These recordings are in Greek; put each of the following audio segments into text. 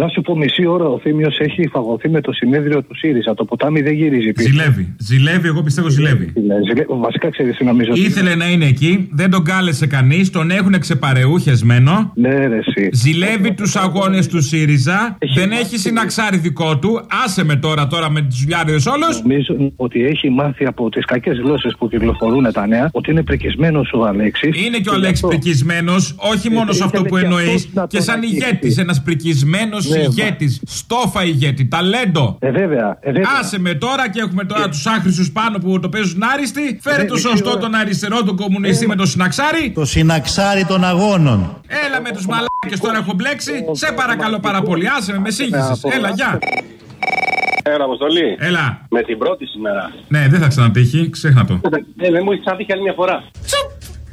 Να σου πω μισή ώρα ο Θήμιος έχει φαγωθεί με το συνέδριο του ΣΥΡΙΖΑ. Το ποτάμι δεν γυρίζει πίσω. Ζηλεύει. Ζηλεύει, εγώ πιστεύω ζηλεύει. Βασικά ξέρεις τι νομίζω. Ήθελε να είναι εκεί, δεν τον κάλεσε κανείς, τον έχουν ξεπαρεούχεσμένο. Ναι, ρε, εσύ. Ζηλεύει τους αγώνες του ΣΥΡΙΖΑ. Δεν έχει συναξάρι δικό του. Άσε με τώρα, τώρα με τι δουλειάδε όλους. Νομίζω ότι έχει μάθει από τις κακές γλώσσες που κυκλοφορούν τα νέα ότι είναι πρεκισμένο ο Αλέξης. Είναι και ο Αλέξης πρικισμένος, όχι μόνος σε αυτό που εννοείς, και σαν ηγέτης. Ένας πρικισμένος ηγέτης. Στόφα ηγέτη, ταλέντο. Ε, βέβαια, ε, βέβαια. Άσε με τώρα και έχουμε τώρα τους άχρηστους πάνω που το παίζουν άριστοι. Φέρε το σωστό τον αριστερό, τον κομμουνιστή με το συναξάρι. Το συναξάρι των αγώνων. Έλα με τους μαλάκες τώρα έχω μπλέξει. Σε παρακαλώ πάρα πολύ, άσε με, με σύγχυσες. Έλα, γεια. Έλα, Αποστολή. Έλα. Με την πρώτη σήμερα. Ναι, δεν θα ξανατύχει, ξέχνα το. Ε, δεν μου έχεις ξανατύχει άλλη μια φορά.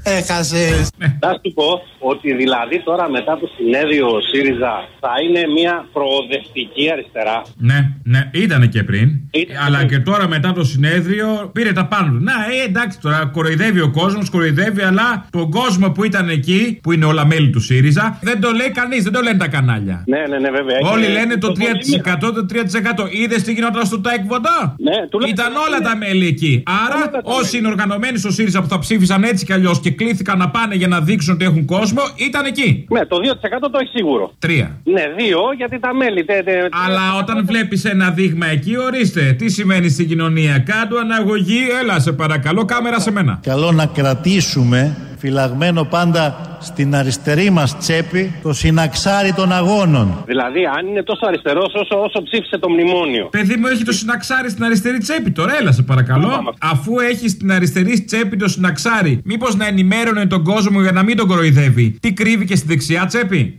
Έχασες. Θα σου πω ότι δηλαδή τώρα μετά το συνέδριο ΣΥΡΙΖΑ θα είναι μια προοδευτική αριστερά. Ναι, ναι, ήταν και πριν. Ήταν αλλά πριν. και τώρα μετά το συνέδριο πήρε τα πάνω του. Να, ε, εντάξει τώρα, κοροϊδεύει ο κόσμος, κοροϊδεύει, αλλά τον κόσμο που ήταν εκεί, που είναι όλα μέλη του ΣΥΡΙΖΑ, δεν το λέει κανείς, δεν το λένε τα κανάλια. Ναι, ναι, ναι, βέβαια. Όλοι Έχει- λένε το 3%, το το 3%. Είδες τι γινόταν στο ΤΑΕΚ Βοντά; Ναι, τουλάχιστον Ήταν όλα είναι. τα μέλη εκεί. Άρα, Όλα τα όσοι μέλη. είναι οργανωμένοι στο ΣΥΡΙΖΑ που θα ψήφισαν έτσι κι αλλιώς και κλήθηκαν να πάνε για να δείξουν ότι έχουν κόσμο, ήταν εκεί. Ναι, το 2% το έχει σίγουρο. Τρία. Ναι, δύο γιατί τα μέλη. Τε, τε, Αλλά όταν βλέπεις ένα δείγμα εκεί, ορίστε, τι σημαίνει στην κοινωνία. Κάτω αναγωγή, έλα σε παρακαλώ, κάμερα σε μένα. Καλό να κρατήσουμε φυλαγμένο πάντα στην αριστερή μας τσέπη το συναξάρι των αγώνων. Δηλαδή, αν είναι τόσο αριστερός όσο, όσο ψήφισε το μνημόνιο. Παιδί μου έχει το συναξάρι στην αριστερή τσέπη τώρα, έλα σε παρακαλώ. Πάμε. Αφού έχει στην αριστερή τσέπη το συναξάρι, μήπως να ενημέρωνε τον κόσμο για να μην τον κοροϊδεύει. Τι κρύβει και στη δεξιά τσέπη;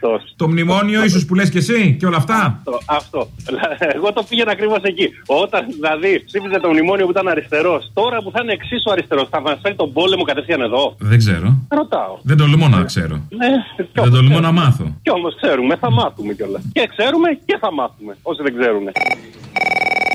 Σωστό. Το μνημόνιο, ίσως που λες και εσύ και όλα αυτά. Αυτό, αυτό. Εγώ το πήγαινα ακριβώς εκεί. Όταν δηλαδή ψήφιζε το μνημόνιο που ήταν αριστερός, τώρα που θα είναι εξίσου αριστερός, θα μας φέρει τον πόλεμο κατευθείαν εδώ; Δεν ξέρω. Ρωτάω. Δεν τολμώ να ξέρω. Ναι, Δεν τολμώ να μάθω. Κι όμως ξέρουμε, θα μάθουμε κιόλας. Και ξέρουμε και θα μάθουμε. Όσοι δεν ξέρουν.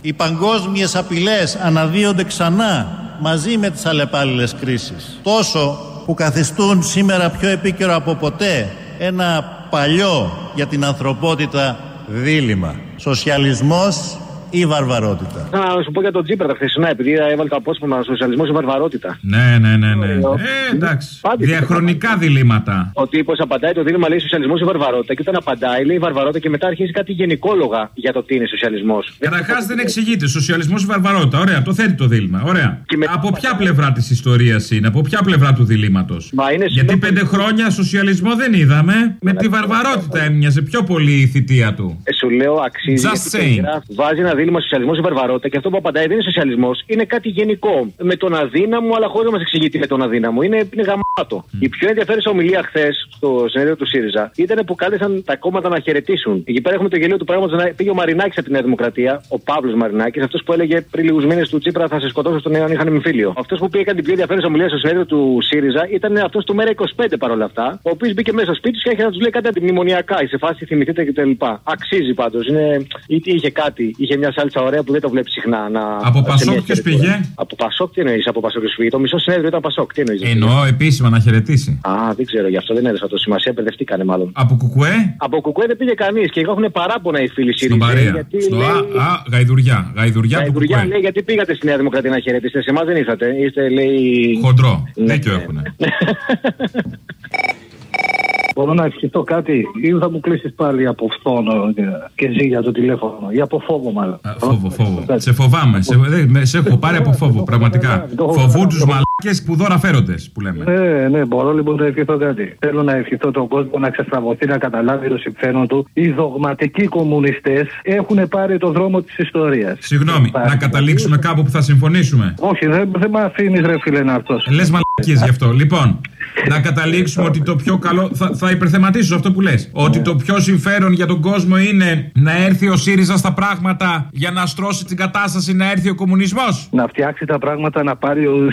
Οι παγκόσμιες απειλές αναδύονται ξανά μαζί με τις αλλεπάλληλες κρίσεις. Τόσο που καθιστούν σήμερα πιο επίκαιρο από ποτέ ένα παλιό για την ανθρωπότητα δίλημα. Σοσιαλισμός ή βαρβαρότητα. Να σου πω για τον Τζίπρα τα χθεσινά, επειδή έβαλε το απόσπασμα σοσιαλισμό και βαρβαρότητα. Ναι, ναι, ναι, ναι. Ε, Ε, εντάξει. πάντη- Διαχρονικά διλήμματα. Ο τύπο απαντάει το δίλημα λέει σοσιαλισμός ή βαρβαρότητα. Και όταν απαντάει, λέει βαρβαρότητα και μετά αρχίζει κάτι γενικόλογα για το τι είναι σοσιαλισμός. Καταρχάς δεν εξηγείται. Σοσιαλισμός ή βαρβαρότητα. Ωραία, το θέτει το δίλημα. Ωραία. Και μετά- Από ποια πλευρά της ιστορίας είναι, από ποια πλευρά του διλήμματος; Μα είναι Γιατί συνήθως- πέντε χρόνια σοσιαλισμό δεν είδαμε. Με τη βαρβαρότητα έμοιαζε πιο πολύ η θητεία του. Ε, σου λέω αξίζει. Just γιατί saying. περιγράφει- Βάζει ένα δίλημα σοσιαλισμό ή βαρβαρότητα και αυτό που απαντάει δεν είναι σοσιαλισμός, είναι κάτι γενικό. Με τον αδύναμο, αλλά χωρίς να μας εξηγεί τι με τον αδύναμο. Είναι, είναι γαμάτο. Η πιο ενδιαφέρουσα ομιλία χθες στο συνέδριο του ΣΥΡΙΖΑ ήταν που κάλεσαν τα κόμματα να χαιρετήσουν. Εκεί πέρα έχουμε το γελίο του πράγματος να πήγε ο Μαρινάκης από τη Νέα Δημοκρατία, ο Παύλος Μαρινάκης, αυτός που έλεγε πριν λίγους μήνες του Τσίπρα θα σε σκοτώσω στον αν είχαν εμφύλιο. Αυτός που πήγε την πιο ενδιαφέρουσα ομιλία στο συνέδριο του ΣΥΡΙΖΑ ήταν αυτός του Μέρα 25 παρόλα αυτά, ο οποίος μπήκε μέσα στο σπίτι του και άρχισε να τους λέει κάτι αντιμνημονιακά, σε φάση θυμηθείτε κτλ. Αξίζει πάντως. Είναι... Ή τι είχε κάτι, είχε μια σάλτσα ωραία που δεν το βλέπεις συχνά. Να... Από σε Πασόκ μια ποιος χαιρετούρα. πήγε; Από Πασόκ τι εννοείς, από Πασόκ ποιος πήγε; Το μισό συνέδριο ήταν Πασόκ. Τι εννοείς. Εννοώ επίσημα να χαιρετήσει. Α, δεν ξέρω, γι' αυτό δεν έδωσα το σημασία, μπερδευτήκανε μάλλον. Από κουκουέ, Από κουκουέ δεν πήγε κανείς και έχουν παράπονα οι φίλοι στον ΣΥΡΙΖΑ. Παρία. Γιατί Στο λέει... Α, α, γαϊδουριά. Γαϊδουριά του Γαϊδουριά κουκουέ. λέει γιατί πήγατε στη Νέα Δημοκρατία να χαιρετήσετε. Σε εμάς δεν ήρθατε. Είστε, λέει. Χοντρό. Ναι, Δίκιο ναι. έχουν. Μπορώ να ευχηθώ κάτι ή θα μου κλείσεις πάλι από φθόνο και ζει για το τηλέφωνο ή από φόβο μάλλον. Α, Φόβο, φόβο. Σε φοβάμαι. Σε, δεν- με- σε έχω πάρει από φόβο, πραγματικά. Φοβού του μαλάκε που δώρα φέροντες, που λέμε. Ναι, ναι, μπορώ λοιπόν να ευχηθώ κάτι. Θέλω να ευχηθώ τον κόσμο να ξεστραβωθεί, να καταλάβει το συμφέρον του. Οι δογματικοί κομμουνιστές έχουν πάρει το δρόμο της ιστορίας. Συγγνώμη, να καταλήξουμε κάπου που θα συμφωνήσουμε. Όχι, δεν, δεν με αφήνεις, ρε φίλε, να αυτός. Λες μαλακίες γι' αυτό. Λοιπόν, να καταλήξουμε ότι το πιο καλό. Θα, θα υπερθεματίσω σε αυτό που λες. Ότι το πιο συμφέρον για τον κόσμο είναι να έρθει ο ΣΥΡΙΖΑ στα πράγματα για να στρώσει την κατάσταση να έρθει ο κομμουνισμός. Να φτιάξει τα πράγματα να πάρει ο-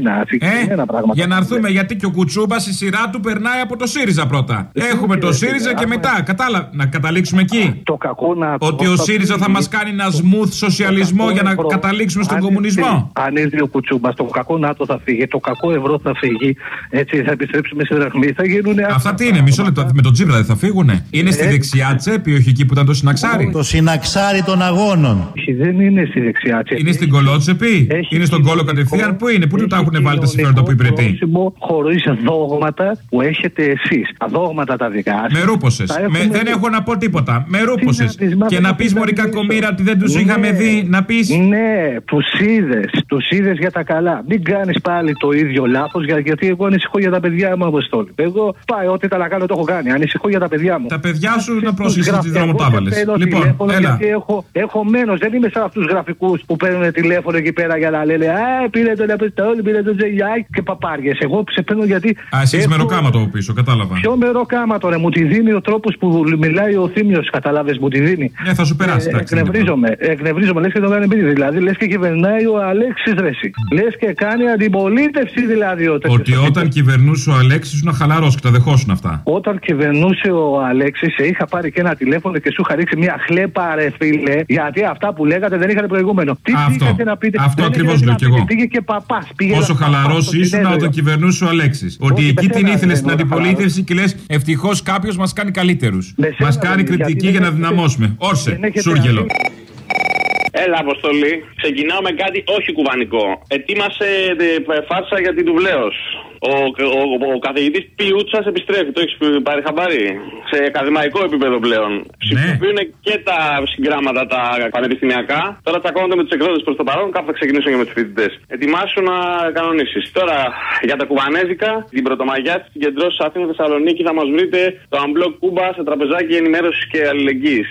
συγκεκριμένα, συγκεκριμένα Ε, πράγματα. για να έρθουμε, γιατί και ο Κουτσούμπας η σειρά του περνάει από το ΣΥΡΙΖΑ πρώτα. Έχουμε το ΣΥΡΙΖΑ και μετά. Κατάλαβα. Να καταλήξουμε εκεί. Το κακό να. Ότι ο ΣΥΡΙΖΑ θα μας κάνει ένα smooth σοσιαλισμό για να καταλήξουμε στον Αν κομμουνισμό. έρθει- Αν έρθει ο Κουτσούμπας, το κακό ΝΑΤΟ θα φύγει. Το κακό ευρώ θα φύγει, έτσι θα επιστρέψουμε σε δραχμή, θα γίνουν. Αυτά τι είναι, μισό λεπτό. Με τον Τσίπρα δεν θα φύγουνε. Είναι στη δεξιά τσέπη, όχι εκεί που ήταν το συναξάρι. Το συναξάρι των αγώνων. Όχι, δεν είναι στη δεξιά τσέπη. Είναι στην κολότσεπη, Έχει είναι στον κόλο κοινωνικό- κατευθείαν; Πού είναι, πού του τα έχει έχουν βάλει τα συμφέροντα που κοινωνικό υπηρετεί. πρόσημο Χωρίς δόγματα που έχετε εσείς. Τα δόγματα τα δικά σας. Με ρούπωσε. τα έχουμε Δεν δει. έχω να πω τίποτα. Με ρούπωσε. Τι να πεις, μα Και δεν να το πεις Μωρή πεις, κακομήρα ναι. ότι δεν τους είχαμε δει. Να πεις; Ναι, τους είδες. Τους είδες για τα καλά. Μην κάνεις πάλι το ίδιο λάθος, γιατί εγώ ανησυχώ για τα παιδιά μου, Αποστόλη. Εγώ πάει, ό,τι τα να κάνω το έχω κάνει. Ανησυχώ για τα παιδιά μου. Τα παιδιά σου να Τους πρόσχεσαι γράφω. τι δρόμο Εγώ τα σε έβαλε. παίρνω Λοιπόν, τηλέφωνο έλα. Γιατί έχω, έχω μένος. Δεν είμαι σαν αυτούς του γραφικούς που παίρνουν τηλέφωνο εκεί πέρα για να λένε Α, πήρε τον Αποστόλη, πήρε τον Τζεγιάκ και παπάριες. Εγώ σε παίρνω γιατί. Α, εσύ είσαι έχω- μεροκάματο από πίσω, κατάλαβα. Ποιο μεροκάματο, ρε, μου τη δίνει ο τρόπος που μιλάει ο Θήμιος, κατάλαβες, μου τη δίνει. Ναι, θα σου περάσει. Ε, εντάξει, δεν είναι εκνευρίζομαι, εκνευρίζομαι, λες και το κάνει επίτηδε. Δηλαδή, λες και κυβερνάει ο Αλέξης Ρέση. Λες και κάνει αντιπολίτευση δηλαδή ο τέτοιος Ότι ο όταν τύπος. κυβερνούσε ο Αλέξης ήσουν χαλαρό και τα δεχόσουν αυτά. Όταν κυβερνούσε ο Αλέξης, σε είχα πάρει και ένα τηλέφωνο και σου είχα ρίξει μια χλέπα, ρε φίλε, γιατί αυτά που λέγατε δεν είχαν προηγούμενο. Τι Αυτό. πήγατε να πείτε; Αυτό δεν ακριβώς είχατε λέω να κι πείτε. εγώ. Πήγε και παπάς. Πόσο χαλαρός ήσουν όταν κυβερνούσε ο Αλέξης. Ότι Όχι, εκεί με την σένα ήθελε δεν στην ήμουν αντιπολίτευση και λες ευτυχώς κάποιος μας κάνει καλύτερους. Με σένα Μας δεν κάνει είναι, κριτική γιατί για δεν να έχετε- δυναμώσουμε. Όρσε, δεν έχετε σούργελο. αφήσει- Έλα, Αποστολή. Ξεκινάω με κάτι όχι κουβανικό. Ετοίμασε ε, φάρσα για την Τουβλέο. Ο, ο, ο, ο καθηγητής Πιούτσας επιστρέφει. Το έχεις πάρει χαμπάρι; Σε ακαδημαϊκό επίπεδο πλέον. Χρησιμοποιούν και τα συγκράματα τα πανεπιστημιακά. Τώρα τσακώνονται με τους εκδότες προς το παρόν. Κάπου θα ξεκινήσουν και με τους φοιτητές. Ετοιμάσου να κανονίσεις. Τώρα για τα κουβανέζικα, την πρωτομαγιά τη συγκεντρώσει Αθήνα Θεσσαλονίκη θα μας βρείτε το Unblock Κούμπα σε τραπεζάκι ενημέρωσης και αλληλεγγύης.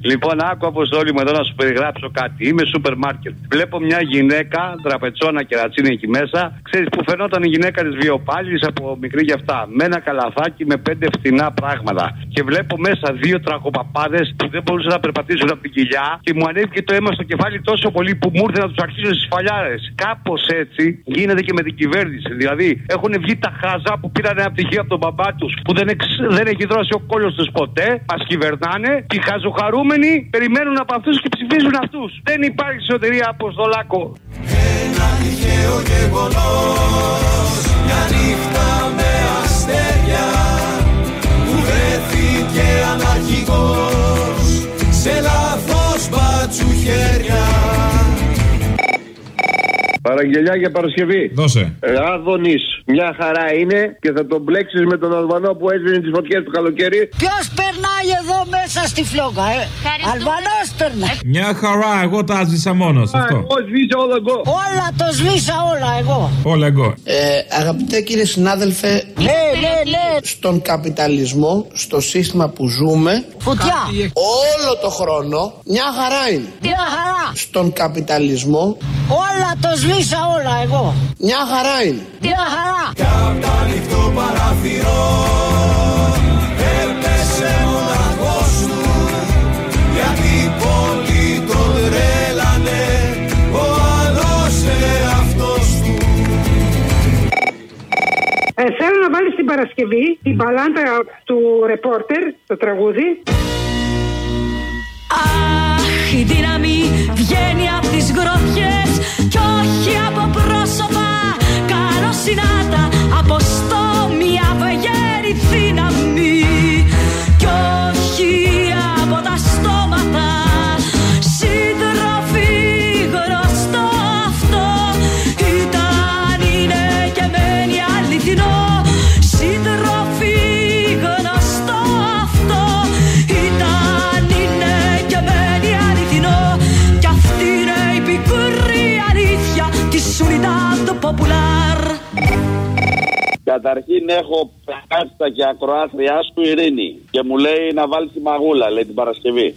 Λοιπόν, άκου αποστόλη μου εδώ να σου περιγράψω κάτι. Είμαι σούπερ μάρκετ. Βλέπω μια γυναίκα, τραπετσόνα και ρατσίνη εκεί μέσα. Ξέρεις που φαινόταν η γυναίκα της βιοπάλης από μικρή γι' αυτά. Με ένα καλαθάκι με πέντε φθηνά πράγματα. Και βλέπω μέσα δύο τραχοπαπάδε που δεν μπορούσαν να περπατήσουν από την κοιλιά. Και μου ανέβηκε το αίμα στο κεφάλι τόσο πολύ που μου ήρθε να τους αρχίσω στις φαλιάρες. Κάπως έτσι γίνεται και με την κυβέρνηση. Δηλαδή έχουν βγει τα χάζα που πήραν ένα πτυχίο από τον μπαμπά τους που δεν, εξ, δεν έχει δρώσει ο κόλλο τους ποτέ. Μας κυβερνάνε και οι χαζοχαρούμενοι περιμένουν από αυτούς και ψηφίζουν αυτούς. Δεν υπάρχει σωτηρία Αποστολάκο. Ένα τυχαίο γεγονός Μια νύχτα με αστέρια Που βρέθηκε αναρχικός Σε λάθος μπάτσου χέρια Παραγγελιά για Παρασκευή. Δώσε. Άδωνη, μια χαρά είναι και θα τον μπλέξεις με τον Αλβανό που έσβηνε τις φωτιές του καλοκαίρι. Ποιος περνάει εδώ μέσα στη φλόγα, ε; Αλβανός περνάει. Μια χαρά, εγώ τα άσβησα μόνος αυτό. Εγώ σβήσα όλο εγώ. Όλα το σβήσα όλα εγώ. Όλα εγώ. Ε, αγαπητέ κύριε συνάδελφε, Ναι, ναι, ναι. στον καπιταλισμό, στο σύστημα που ζούμε, Φωτιά. όλο το χρόνο μια χαρά είναι. Μια χαρά. Στον καπιταλισμό Όλα το σβήσα όλα εγώ. μια χαρά είναι. Μια χαρά. Κι απ' τα ανοιχτό παράθυρο βάλει την Παρασκευή την παλάντα του ρεπόρτερ, το τραγούδι. Αχ, η δύναμη βγαίνει από τις γροθιές κι όχι από πρόσωπα. Καλοσυνάτα από στόμια Καταρχήν έχω κάτσα και ακροάθριά σου Ειρήνη και μου λέει να βάλεις τη μαγούλα, λέει την Παρασκευή.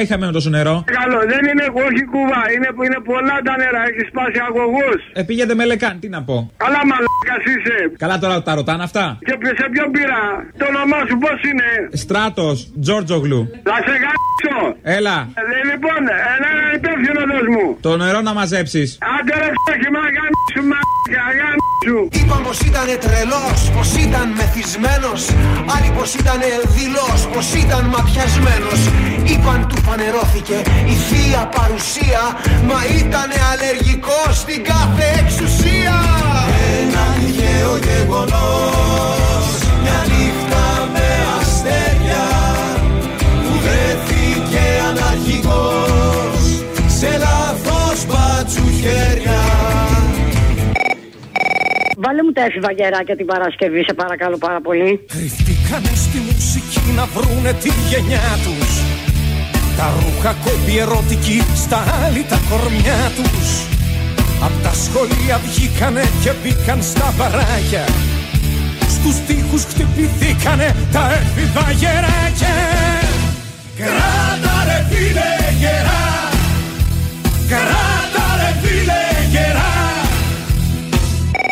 πάει είχαμε τόσο νερό. Καλό, δεν είναι όχι κουβά, είναι, είναι πολλά τα νερά, έχεις σπάσει αγωγούς. Ε, πήγαινε με λεκάν, τι να πω. Καλά, μαλάκας είσαι. Καλά τώρα τα ρωτάνε αυτά. Και πι- σε ποιον πήρα, το όνομά σου πώς είναι; Στράτος, Τζόρτζογλου. Θα σε γάμψω. Έλα, Ε, λοιπόν, ένα υπεύθυνο δώσ' μου. το νερό να μαζέψεις. Άντε ρε φτώχη, μα γάμψου, μαλάκα, γάμψου. Είπαν πως ήταν τρελός, πως ήταν μεθυσμένος Άλλοι πως ήταν δηλός, πως ήταν ματιασμένος Είπαν του φανερώθηκε η θεία παρουσία Μα ήταν αλλεργικός στην κάθε εξουσία. Ένα τυχαίο γεγονός Μια νύχτα με αστέρια Που βρέθηκε αναρχικός Σε λάθος μπάτσου χέρια Βάλε μου τα έφηβα γεράκια την Παρασκευή, σε παρακαλώ πάρα πολύ. Κρυφτήκανε στη μουσική να βρούνε τη γενιά τους Τα ρούχα κόμπι ερωτική στα άλλη τα κορμιά τους. Απ' τα σχολεία βγήκανε και μπήκαν στα μπαράκια. Στους τοίχους χτυπηθήκανε τα έφηβα γεράκια. Κράτα ρε φίλε γερά. Κράτα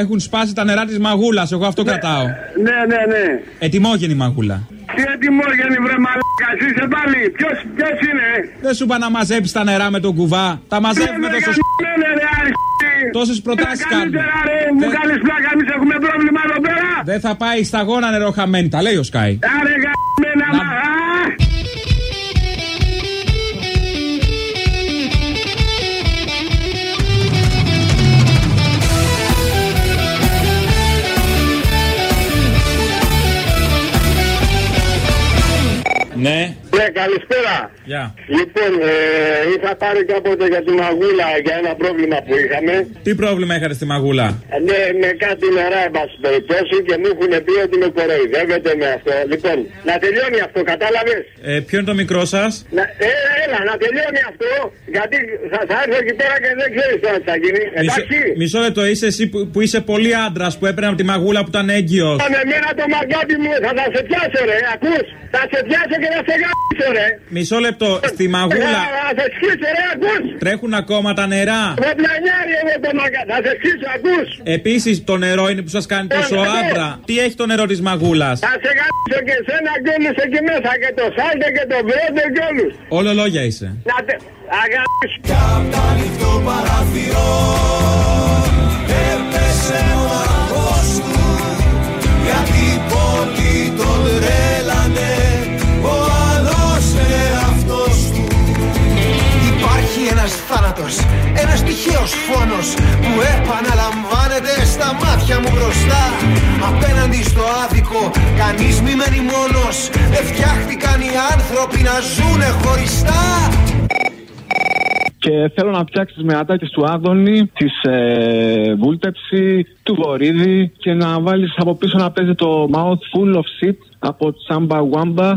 Έχουν σπάσει τα νερά της μαγούλας, εγώ αυτό κρατάω. Ναι, ναι, ναι. Ετοιμόγενη μαγούλα. Τι ετοιμόγενη βρε μαλάκα, είσαι πάλι. Ποιος, ποιος είναι; Δεν σου είπα να μαζέψεις τα νερά με τον κουβά. Τα μαζεύουμε Ναι, τόσο. ναι, ρε, αρχή. Τόσες προτάσεις κάνουμε. Καλύτερα ρε, μου κάνεις πλάκα, εμείς έχουμε πρόβλημα εδώ πέρα. Δεν θα πάει σταγόνα νερό χαμένη, τα λέει ο Σκάι. Άρε Ναι. Ναι, καλησπέρα. Γεια. Λοιπόν, ε, είχα πάρει κάποτε για τη μαγούλα για ένα πρόβλημα που είχαμε. Τι πρόβλημα είχατε στη μαγούλα; Ε, Ναι, με κάτι νερά, εν πάση περιπτώσει, και μου έχουν πει ότι με κοροϊδεύετε με αυτό. Λοιπόν, να τελειώνει αυτό, κατάλαβες; Ε, ποιο είναι το μικρό σας; Να, ε, έλα, να τελειώνει αυτό, γιατί θα, θα έρθω εκεί πέρα και δεν ξέρεις τώρα τι θα γίνει. Εντάξει. Μισό λεπτό, είσαι εσύ που, που είσαι πολύ άντρας που έπαιρνε από τη μαγούλα που ήταν έγκυος. Με εμένα το μαγκάτι μου θα, θα σε πιάσω, ρε, ακούς; Θα σε πιάσω και θα σε γάμψω, ρε. Μισό λεπτό, στη μαγούλα Θα, θα σε σκίσω, ρε, ακούς. τρέχουν ακόμα τα νερά. Με πλανιάρι εγώ το μαγκάτι, θα σε σκίσω, ακούς. Επίσης το νερό είναι που σας κάνει τόσο ναι, ναι. άντρα. Τι έχει το νερό της μαγούλας; Θα σε γάμψω και σένα και όλους εκεί μέσα και το σάλτε και το βρόντε και όλους. Όλο λόγια είσαι. Να τε... Αγάπης. Απ' τα ανοιχτό παραθυρό έπεσε ο αγός του γιατί πολλοί θάνατος, ένας τυχαίος φόνος που επαναλαμβάνεται στα μάτια μου μπροστά απέναντι στο άδικο κανείς μη μένει μόνος δεν φτιάχτηκαν οι άνθρωποι να ζουνε χωριστά Και θέλω να φτιάξεις τι μεατάκε του Άδωνη, της ε, Βούλτεψη, του Βορύδη και να βάλεις από πίσω να παίζει το Mouth Full of Shit από Τσάμπα Wamba.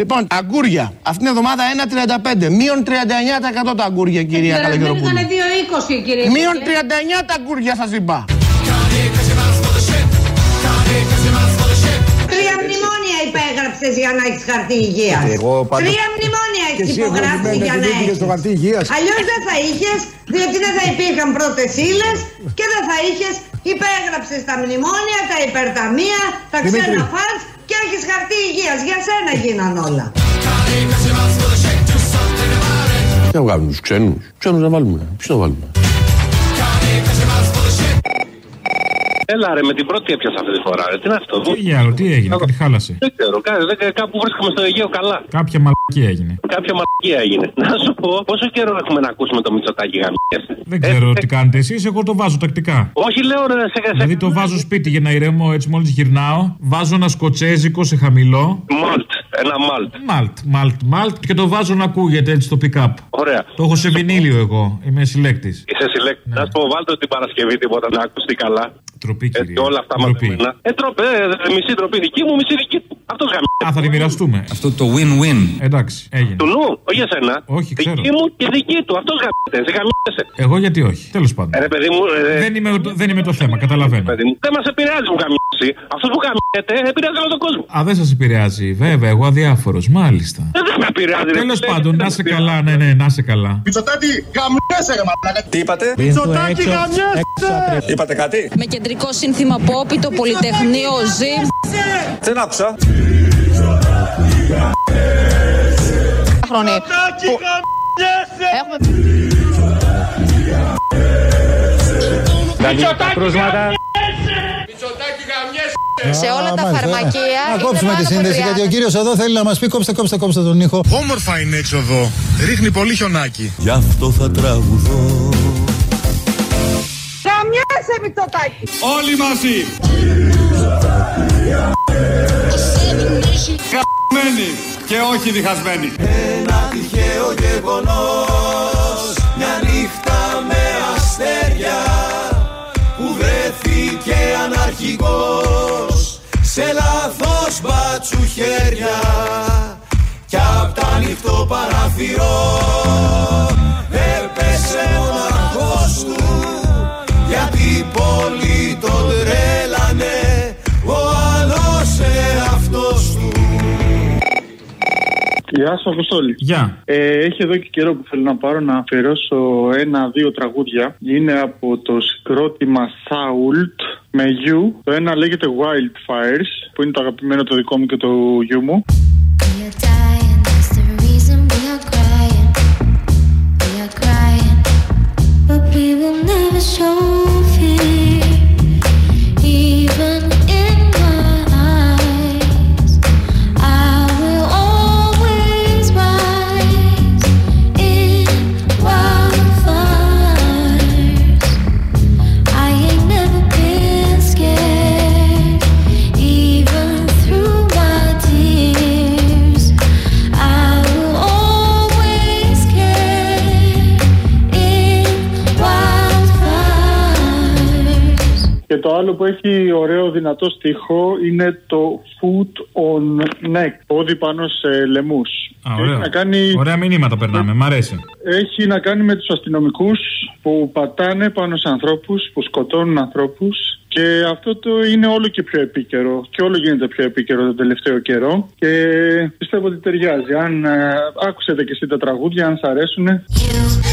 Λοιπόν, αγκούρια. Αυτήν την εβδομάδα 1,35. Μείον 39% τα αγκούρια, κυρία Καλαγεροπούλου. Ήταν 2,20 κύριε. Μείον 39 τα αγκούρια σας είπα. Τρία μνημόνια υπέγραψες για να έχεις χαρτί υγείας. Εγώ πάντως- Τρία μνημόνια Και έχεις εσύ υπογράψει εγωισμένη για που να δεν πήγες έχεις. στο χαρτί υγείας. Αλλιώς δεν θα είχες, διότι δεν θα υπήρχαν πρώτες ύλες και δεν θα είχες. Υπέγραψες τα μνημόνια, τα υπερταμεία, τα Δημήτρη. ξένα φαντ και έχεις χαρτί υγείας. Για σένα γίναν όλα. Τι να βγάλουμε τους ξένους. Ξένους να βάλουμε. Ποιους να βάλουμε; Έλα ρε, με την πρώτη έπιασα αυτή τη φορά. Ρε. Τι είναι αυτό. Τι για άλλο, τι έγινε, κάτι χάλασε. Δεν ξέρω, κά- δεν- κάπου βρίσκομαι στο Αιγαίο καλά. Κάποια μαλακία έγινε. Κάποια μαλακία έγινε. Να σου πω, πόσο καιρό έχουμε να ακούσουμε το Μητσοτάκι γαμιέσαι. Δεν ξέρω τι κάνετε εσείς, εγώ το βάζω τακτικά. Όχι, λέω ρε, σε σε- Δηλαδή το βάζω σπίτι για να ηρεμώ έτσι μόλις γυρνάω. Βάζω ένα σκοτσέζικο σε χαμηλό. Μάλτ, ένα μάλτ. Μάλτ, μάλτ, μάλτ και το βάζω να ακούγεται έτσι στο pick-up. Ωραία. Το έχω σε βινίλιο εγώ, είμαι συλλέκτης. Είσαι συλλέκτης. Να σου πω, βάλτε την Παρασκευή τίποτα να ακουστεί καλά. Τροπή, κύριε. όλα αυτά μαζεμένα. Ε, τροπέ, ε, μισή τροπή δική μου, μισή δική του. Αυτό γαμιέσαι. Α, θα τη μοιραστούμε. Αυτό το win-win. Εντάξει, έγινε. Του νου, όχι για σένα. Όχι, ξέρω. Δική μου και δική του. Αυτός γαμιέσαι. Εσύ γαμιέσαι. Εγώ γιατί όχι. Τέλος πάντων. Ε, ρε παιδί μου, ε, Δεν είμαι, δεν είμαι το θέμα, καταλαβαίνω. παιδί μου, δεν μας επηρεάζει που γαμιέσαι. Αυτός που γαμιέται επηρεάζει όλο τον κόσμο. Α, δεν σας επηρεάζει. Βέβαια, εγώ αδιάφορος. Μάλιστα. Ε, Δεν με επηρεάζει. ρε. Τέλος Δεν- πάντων, δεν να με σε επηρεάζει. καλά, ναι, ναι, να σε καλά. Μητσοτάκη, γαμιέσαι ρε μαλάκα. Τι είπατε; Μητσοτάκη, γαμιέσαι. Είπατε κάτι; Με κεντρικό σύνθημα pop, το Πολυτεχνείο ζει. Δεν άκουσα. Χρόνοι που έχουμε Τα κρούσματα. Σε όλα τα φαρμακεία. Να κόψουμε τη σύνδεση γιατί ο κύριος εδώ θέλει να μας πει κόψτε, κόψτε, κόψτε τον ήχο. Όμορφα είναι έξω εδώ. Ρίχνει πολύ χιονάκι. Γι' αυτό θα τραγουδώ Γαμιέσαι Μητσοτάκη. Όλοι μαζί. Γαμμένοι και όχι διχασμένοι. Ένα τυχαίο γεγονός Μια νύχτα με αστέρια Που βρέθηκε αναρχικός Σε λάθος μπάτσου χέρια Κι απ' τα ανοιχτό παραθυρό Έπεσε Γεια σα, Αποστόλη. Γεια. Ε, έχει εδώ και καιρό που θέλω να πάρω να αφιερώσω ένα-δύο τραγούδια. Είναι από το συγκρότημα Sault με You. Το ένα λέγεται Wildfires, που είναι το αγαπημένο το δικό μου και το γιου μου. But we will never show που έχει ωραίο δυνατό στίχο είναι το Foot on Neck, πόδι πάνω σε λαιμούς. Α, Έχει ωραίο. να κάνει Ωραία μηνύματα περνάμε, μ' αρέσει. Έχει να κάνει με τους αστυνομικούς που πατάνε πάνω σε ανθρώπους, που σκοτώνουν ανθρώπους και αυτό το είναι όλο και πιο επίκαιρο και όλο γίνεται πιο επίκαιρο τον τελευταίο καιρό και πιστεύω ότι ταιριάζει. Αν ε, άκουσετε και εσύ τα τραγούδια, αν σας αρέσουν, What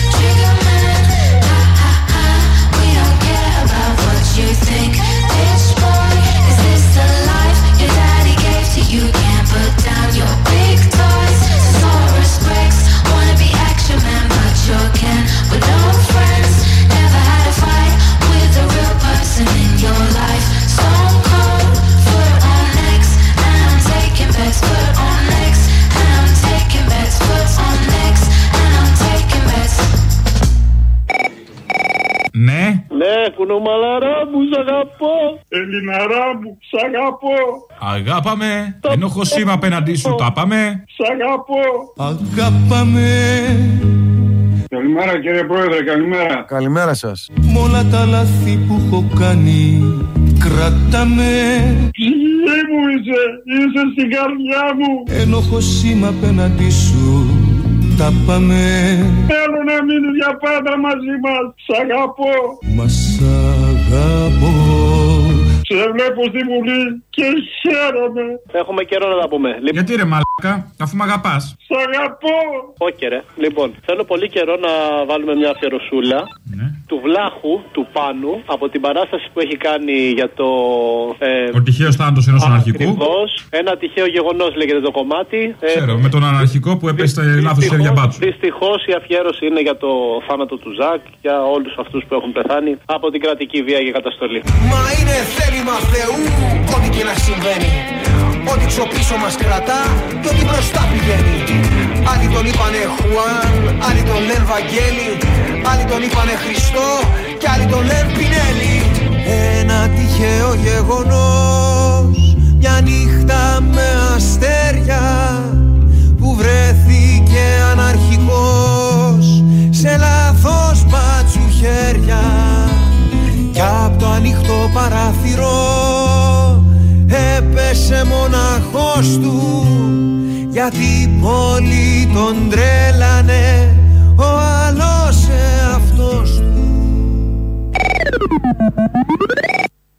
κουνομαλαρά μου, σ' αγαπώ. Ελληναρά μου, σ' αγαπώ. Αγάπαμε. Ενώ έχω σήμα απέναντί σου, τα πάμε. Σ' αγαπώ. Αγάπαμε Καλημέρα κύριε Πρόεδρε, καλημέρα. Καλημέρα σας Μ' όλα τα λάθη που έχω κάνει Κράταμε Ψυχή μου είσαι, είσαι στην καρδιά μου. Ενοχώ σήμα απέναντί σου Τα πάμε Θέλω να μείνεις για πάντα μαζί μας. Σ' αγαπώ. Μας σ' αγαπώ Σε βλέπω στη Βουλή και χαίρομαι. Έχουμε καιρό να τα πούμε. Λοιπόν, Γιατί ρε μαλάκα, αφού με αγαπάς. Σ' αγαπώ. όχι ρε. Λοιπόν, θέλω πολύ καιρό να βάλουμε μια αφιερωσούλα του του Βλάχου, του Πάνου, από την παράσταση που έχει κάνει για το. Ε, Ο τυχαίος θάνατος ενός αναρχικού. Ακριβώς. Ένα τυχαίο γεγονός λέγεται το κομμάτι. Ε, Ξέρω, με τον αναρχικό που έπεσε λάθος χέρια μπάτσου. Δυστυχώς η αφιέρωση είναι για το θάνατο του Ζακ, για όλους αυτούς που έχουν πεθάνει από την κρατική βία και καταστολή. Μα είναι θέλημα Θεού ό,τι και να συμβαίνει Ό,τι ξοπίσω μας κρατά και ό,τι μπροστά πηγαίνει Άλλοι τον είπανε Χουάν, άλλοι τον λένε Βαγγέλη Άλλοι τον είπανε Χριστό και άλλοι τον λένε Πινέλη. Ένα τυχαίο γεγονός Μια νύχτα με αστέρια Που βρέθηκε αναρχικός Σε λάθος μπάτσου χέρια κι απ' το ανοιχτό παράθυρο έπεσε μοναχός του γιατί πολλοί τον τρέλανε